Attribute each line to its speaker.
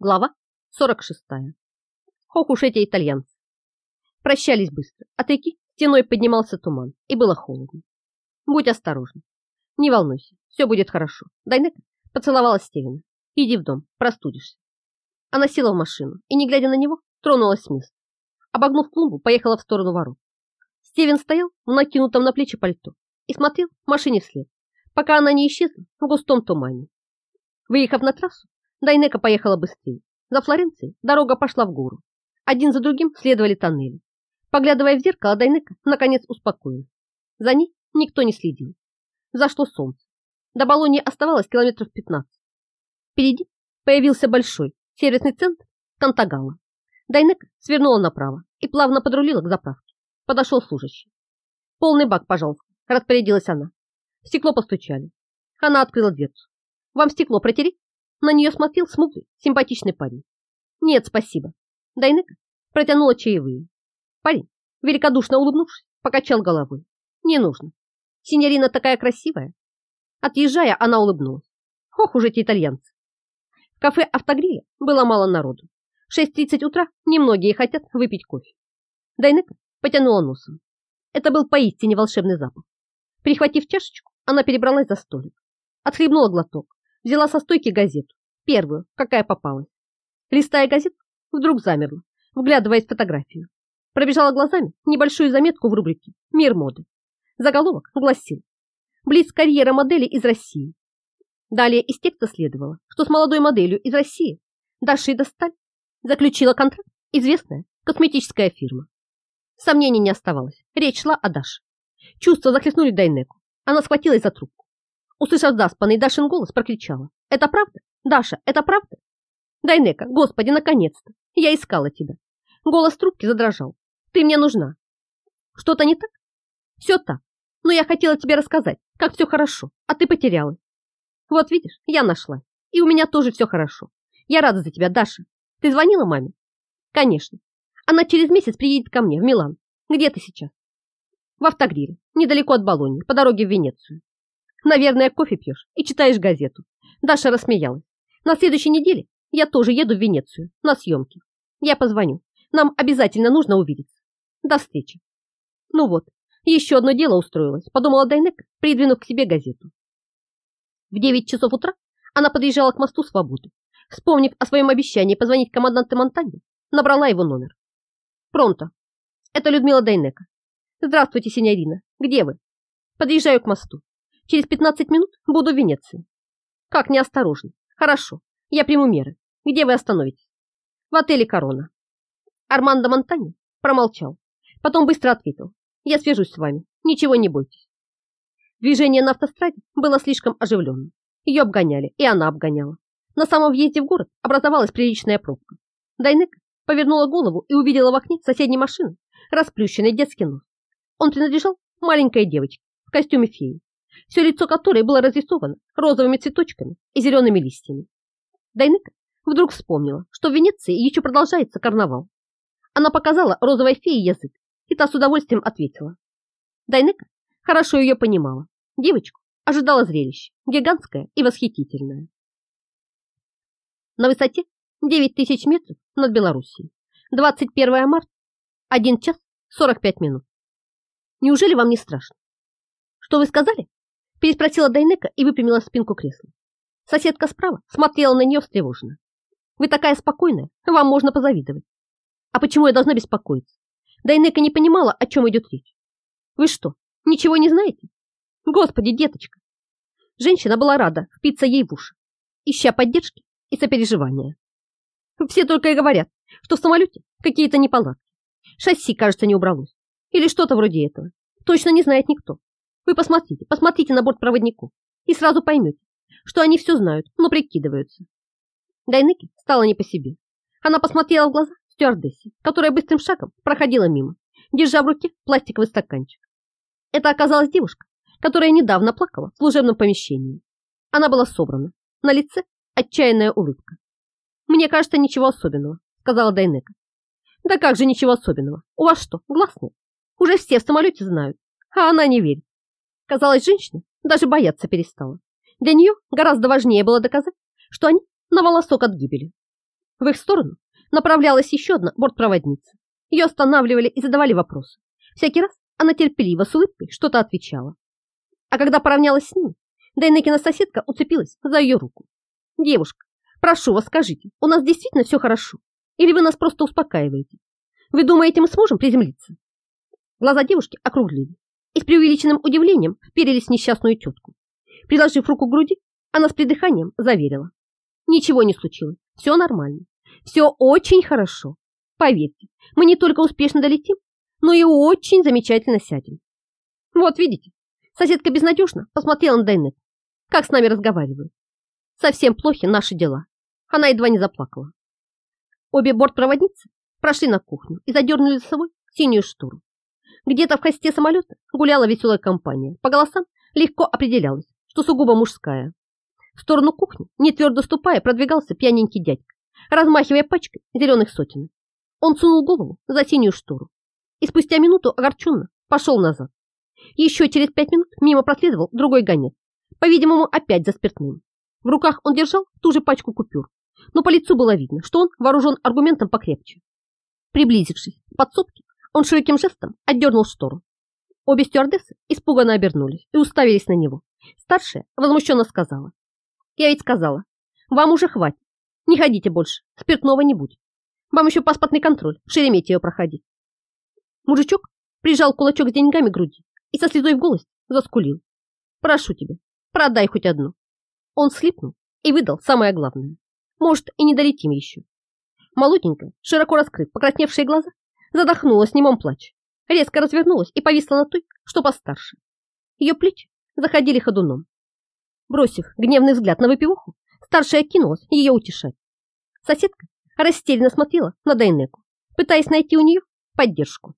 Speaker 1: Глава 46. Ох уж эти итальянцы. Прощались быстро. От реки стеной поднимался туман, и было холодно. Будь осторожна. Не волнуйся, все будет хорошо. Дайнека поцеловала Стивена. Иди в дом, простудишься. Она села в машину и, не глядя на него, тронулась с места. Обогнув клумбу, поехала в сторону ворот. Стивен стоял в накинутом на плечи пальто и смотрел машине вслед, пока она не исчезла в густом тумане. Выехав на трассу, Дайнека поехала быстрее. За Флоренцией дорога пошла в гору. Один за другим следовали тоннели. Поглядывая в зеркало, Дайнека наконец успокоилась. За ней никто не следил. Зашло солнце. До Болонии оставалось километров 15. Впереди появился большой сервисный центр Кантагала. Дайнека свернула направо и плавно подрулила к заправке. Подошел служащий. «Полный бак, пожалуйста», – распорядилась она. В стекло постучали. Она открыла дверцу. «Вам стекло протереть?» На нее смотрел смуглый, симпатичный парень. Нет, спасибо. Дайнека протянула чаевые. Парень, великодушно улыбнувшись, покачал головой. Не нужно. Синьорина такая красивая. Отъезжая, она улыбнулась. Ох уж эти итальянцы. В кафе «Автогрилля» было мало народу. В 6.30 утра немногие хотят выпить кофе. Дайнека потянула носом. Это был поистине волшебный запах. Прихватив чашечку, она перебралась за столик. Отхлебнула глоток Взяла со стойки газету, первую, какая попалась. Листая газету, вдруг замерла, вглядываясь в фотографию. Пробежала глазами небольшую заметку в рубрике «Мир моды». Заголовок гласил «Близ карьера модели из России». Далее из текста следовало, что с молодой моделью из России Дашей Досталь заключила контракт известная косметическая фирма. Сомнений не оставалось. Речь шла о Даше. Чувства захлестнули Дайнеку. Она схватилась за трубку. Услышав заспанный Дашин голос, прокричала. «Это правда? Даша, это правда?» «Дайнека, господи, наконец-то! Я искала тебя!» Голос трубки задрожал. «Ты мне нужна!» «Что-то не так?» «Все так. Но я хотела тебе рассказать, как все хорошо, а ты потерялась. Вот видишь, я нашла. И у меня тоже все хорошо. Я рада за тебя, Даша. Ты звонила маме?» «Конечно. Она через месяц приедет ко мне в Милан. Где ты сейчас?» «В автогриле, недалеко от Болоньи, по дороге в Венецию. Наверное, кофе пьешь и читаешь газету. Даша рассмеялась. На следующей неделе я тоже еду в Венецию на съемки. Я позвоню. Нам обязательно нужно увидеться. До встречи. Ну вот, еще одно дело устроилось, подумала Дайнека, придвинув к себе газету. В 9 часов утра она подъезжала к мосту Свободы. Вспомнив о своем обещании позвонить команданте Монтане, набрала его номер. Пронто. Это Людмила Дайнека. Здравствуйте, синьорина. Где вы? Подъезжаю к мосту. Через 15 минут буду в Венеции. Как неосторожно. Хорошо, я приму меры. Где вы остановитесь? В отеле Корона. Армандо Монтани промолчал. Потом быстро ответил. Я свяжусь с вами. Ничего не бойтесь. Движение на автостраде было слишком оживленным. Ее обгоняли, и она обгоняла. На самом въезде в город образовалась приличная пробка. Дайнека повернула голову и увидела в окне соседней машины расплющенный детский нос. Он принадлежал маленькой девочке в костюме феи все лицо которой было разрисовано розовыми цветочками и зелеными листьями. Дайнека вдруг вспомнила, что в Венеции еще продолжается карнавал. Она показала розовой фее язык, и та с удовольствием ответила. Дайнека хорошо ее понимала. Девочку ожидала зрелище, гигантское и восхитительное. На высоте 9 тысяч метров над Белоруссией. 21 марта, 1 час 45 минут. Неужели вам не страшно? Что вы сказали? Переспросила Дайнека и выпрямила спинку кресла. Соседка справа смотрела на нее встревоженно. Вы такая спокойная, вам можно позавидовать. А почему я должна беспокоиться? Дайнека не понимала, о чем идет речь. Вы что, ничего не знаете? Господи, деточка! Женщина была рада впиться ей в уши, ища поддержки и сопереживания. Все только и говорят, что в самолете какие-то неполадки. Шасси, кажется, не убралось. Или что-то вроде этого. Точно не знает никто. Вы посмотрите, посмотрите на борт проводников и сразу поймете, что они все знают, но прикидываются. Дайныки стало не по себе. Она посмотрела в глаза стюардессе, которая быстрым шагом проходила мимо, держа в руке пластиковый стаканчик. Это оказалась девушка, которая недавно плакала в служебном помещении. Она была собрана, на лице отчаянная улыбка. «Мне кажется, ничего особенного», — сказала Дайнека. «Да как же ничего особенного? У вас что, глаз нет? Уже все в самолете знают, а она не верит. Казалось, женщина даже бояться перестала. Для нее гораздо важнее было доказать, что они на волосок от гибели. В их сторону направлялась еще одна бортпроводница. Ее останавливали и задавали вопросы. Всякий раз она терпеливо с улыбкой что-то отвечала. А когда поравнялась с ним, Дайнекина соседка уцепилась за ее руку. «Девушка, прошу вас, скажите, у нас действительно все хорошо? Или вы нас просто успокаиваете? Вы думаете, мы сможем приземлиться?» Глаза девушки округлили и с преувеличенным удивлением вперились в несчастную тетку. Приложив руку к груди, она с придыханием заверила. Ничего не случилось, все нормально, все очень хорошо. Поверьте, мы не только успешно долетим, но и очень замечательно сядем. Вот видите, соседка безнадежно посмотрела на Дайнет, как с нами разговаривают. Совсем плохи наши дела. Она едва не заплакала. Обе бортпроводницы прошли на кухню и задернули за собой синюю штору. Где-то в хвосте самолета гуляла веселая компания. По голосам легко определялось, что сугубо мужская. В сторону кухни, не твердо ступая, продвигался пьяненький дядька, размахивая пачкой зеленых сотен. Он сунул голову за синюю штору и спустя минуту огорченно пошел назад. Еще через пять минут мимо проследовал другой гонец, по-видимому, опять за спиртным. В руках он держал ту же пачку купюр, но по лицу было видно, что он вооружен аргументом покрепче. Приблизившись к подсобке, он широким жестом отдернул штору. Обе стюардессы испуганно обернулись и уставились на него. Старшая возмущенно сказала. «Я ведь сказала, вам уже хватит. Не ходите больше, спиртного не будет. Вам еще паспортный контроль в Шереметьево проходить». Мужичок прижал кулачок с деньгами к груди и со слезой в голос заскулил. «Прошу тебя, продай хоть одну». Он слипнул и выдал самое главное. Может, и не долетим еще. Молоденькая, широко раскрыв покрасневшие глаза, задохнулась в немом плаче, резко развернулась и повисла на той, что постарше. Ее плечи заходили ходуном. Бросив гневный взгляд на выпивуху, старшая кинулась ее утешать. Соседка растерянно смотрела на Дайнеку, пытаясь найти у нее поддержку.